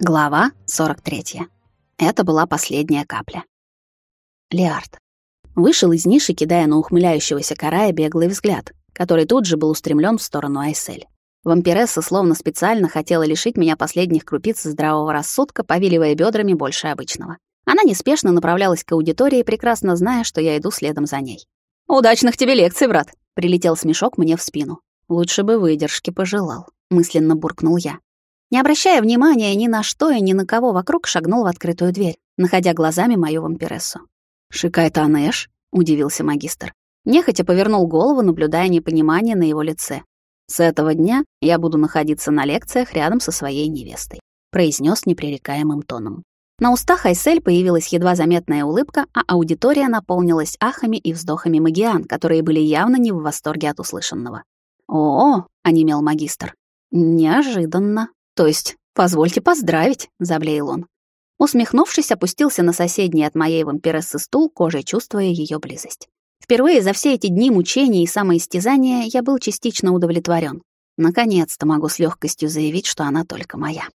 Глава 43. Это была последняя капля. Леард. Вышел из ниши, кидая на ухмыляющегося карая беглый взгляд, который тут же был устремлен в сторону Айсель. Вампиресса словно специально хотела лишить меня последних крупиц здравого рассудка, повиливая бедрами больше обычного. Она неспешно направлялась к аудитории, прекрасно зная, что я иду следом за ней. «Удачных тебе лекций, брат!» — прилетел смешок мне в спину. «Лучше бы выдержки пожелал», — мысленно буркнул я. Не обращая внимания ни на что и ни на кого вокруг, шагнул в открытую дверь, находя глазами мою вампирессу. «Шикает Анэш?» — удивился магистр. Нехотя повернул голову, наблюдая непонимание на его лице. «С этого дня я буду находиться на лекциях рядом со своей невестой», — произнес непререкаемым тоном. На устах Айсель появилась едва заметная улыбка, а аудитория наполнилась ахами и вздохами магиан, которые были явно не в восторге от услышанного. «О-о!» — онемел магистр. «Неожиданно. То есть, позвольте поздравить», — заблеял он. Усмехнувшись, опустился на соседний от моей вампирессы стул, кожей чувствуя ее близость. Впервые за все эти дни мучений и самоистязания я был частично удовлетворен. Наконец-то могу с легкостью заявить, что она только моя.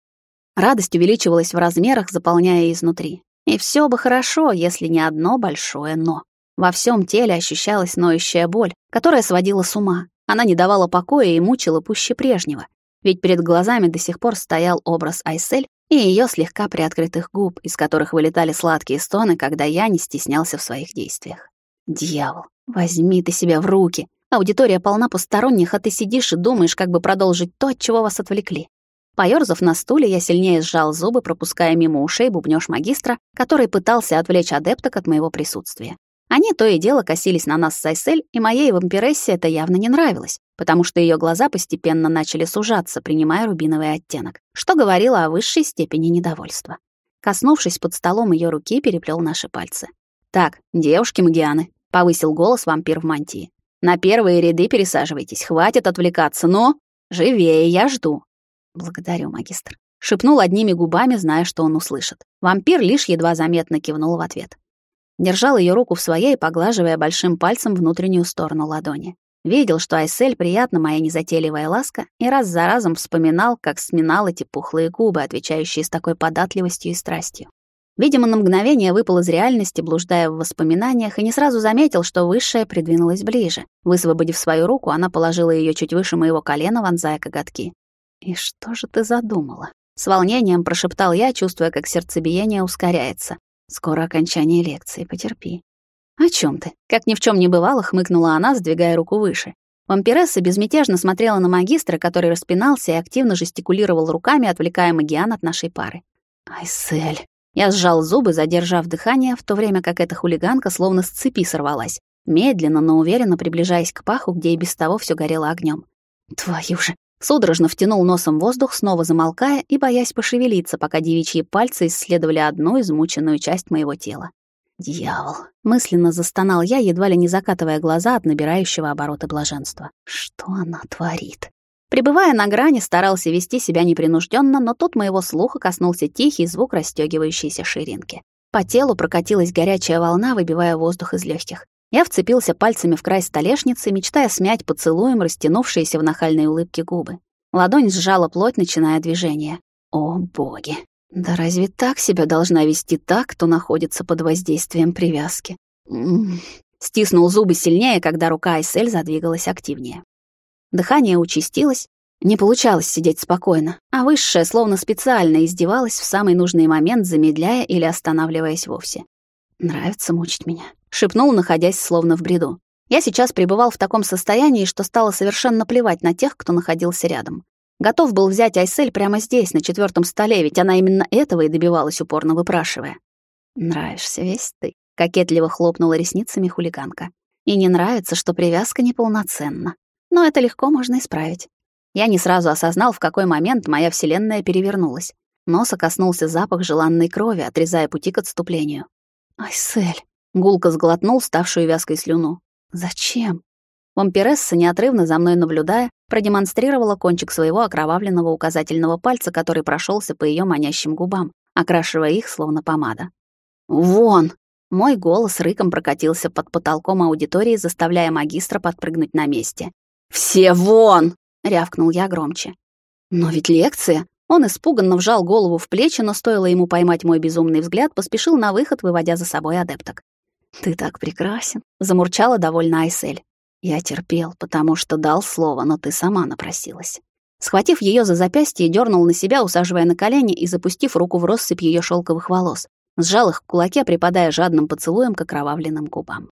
Радость увеличивалась в размерах, заполняя изнутри. И все бы хорошо, если не одно большое «но». Во всем теле ощущалась ноющая боль, которая сводила с ума. Она не давала покоя и мучила пуще прежнего. Ведь перед глазами до сих пор стоял образ Айсель и ее слегка приоткрытых губ, из которых вылетали сладкие стоны, когда я не стеснялся в своих действиях. Дьявол, возьми ты себя в руки. Аудитория полна посторонних, а ты сидишь и думаешь, как бы продолжить то, от чего вас отвлекли. Поёрзав на стуле, я сильнее сжал зубы, пропуская мимо ушей бубнёж магистра, который пытался отвлечь адепток от моего присутствия. Они то и дело косились на нас с Айсель, и моей вампирессе это явно не нравилось, потому что её глаза постепенно начали сужаться, принимая рубиновый оттенок, что говорило о высшей степени недовольства. Коснувшись под столом её руки, переплёл наши пальцы. «Так, девушки-магианы», — повысил голос вампир в мантии. «На первые ряды пересаживайтесь, хватит отвлекаться, но... Живее, я жду». «Благодарю, магистр», — шепнул одними губами, зная, что он услышит. Вампир лишь едва заметно кивнул в ответ. Держал ее руку в своей, поглаживая большим пальцем внутреннюю сторону ладони. Видел, что Айсель приятна моя незатейливая ласка, и раз за разом вспоминал, как сминал эти пухлые губы, отвечающие с такой податливостью и страстью. Видимо, на мгновение выпал из реальности, блуждая в воспоминаниях, и не сразу заметил, что высшая придвинулась ближе. Высвободив свою руку, она положила ее чуть выше моего колена, вонзая коготки. «И что же ты задумала?» С волнением прошептал я, чувствуя, как сердцебиение ускоряется. «Скоро окончание лекции, потерпи». «О чем ты?» Как ни в чем не бывало, хмыкнула она, сдвигая руку выше. Вампиресса безмятежно смотрела на магистра, который распинался и активно жестикулировал руками, отвлекая Магиан от нашей пары. «Айсель!» Я сжал зубы, задержав дыхание, в то время как эта хулиганка словно с цепи сорвалась, медленно, но уверенно приближаясь к паху, где и без того все горело огнем. «Твою же!» Судорожно втянул носом воздух, снова замолкая и боясь пошевелиться, пока девичьи пальцы исследовали одну измученную часть моего тела. «Дьявол!» — мысленно застонал я, едва ли не закатывая глаза от набирающего обороты блаженства. «Что она творит?» Прибывая на грани, старался вести себя непринужденно, но тут моего слуха коснулся тихий звук расстёгивающейся ширинки. По телу прокатилась горячая волна, выбивая воздух из легких. Я вцепился пальцами в край столешницы, мечтая смять поцелуем растянувшиеся в нахальной улыбке губы. Ладонь сжала плоть, начиная движение. О, боги! Да разве так себя должна вести так, кто находится под воздействием привязки? М -м -м. Стиснул зубы сильнее, когда рука Айсель задвигалась активнее. Дыхание участилось, не получалось сидеть спокойно, а высшая словно специально издевалась в самый нужный момент, замедляя или останавливаясь вовсе. «Нравится мучить меня», — шепнул, находясь словно в бреду. Я сейчас пребывал в таком состоянии, что стало совершенно плевать на тех, кто находился рядом. Готов был взять Айсель прямо здесь, на четвертом столе, ведь она именно этого и добивалась, упорно выпрашивая. «Нравишься весь ты», — кокетливо хлопнула ресницами хулиганка. «И не нравится, что привязка неполноценна. Но это легко можно исправить». Я не сразу осознал, в какой момент моя вселенная перевернулась. Носа коснулся запах желанной крови, отрезая пути к отступлению. «Айсель!» — гулко сглотнул ставшую вязкой слюну. «Зачем?» Вампиресса, неотрывно за мной наблюдая, продемонстрировала кончик своего окровавленного указательного пальца, который прошелся по ее манящим губам, окрашивая их словно помада. «Вон!» Мой голос рыком прокатился под потолком аудитории, заставляя магистра подпрыгнуть на месте. «Все вон!» — рявкнул я громче. «Но ведь лекция!» Он испуганно вжал голову в плечи, но стоило ему поймать мой безумный взгляд, поспешил на выход, выводя за собой адепток. «Ты так прекрасен», — замурчала довольно Айсель. «Я терпел, потому что дал слово, но ты сама напросилась». Схватив ее за запястье, дернул на себя, усаживая на колени и запустив руку в россыпь ее шелковых волос. Сжал их в кулаке, припадая жадным поцелуем к окровавленным губам.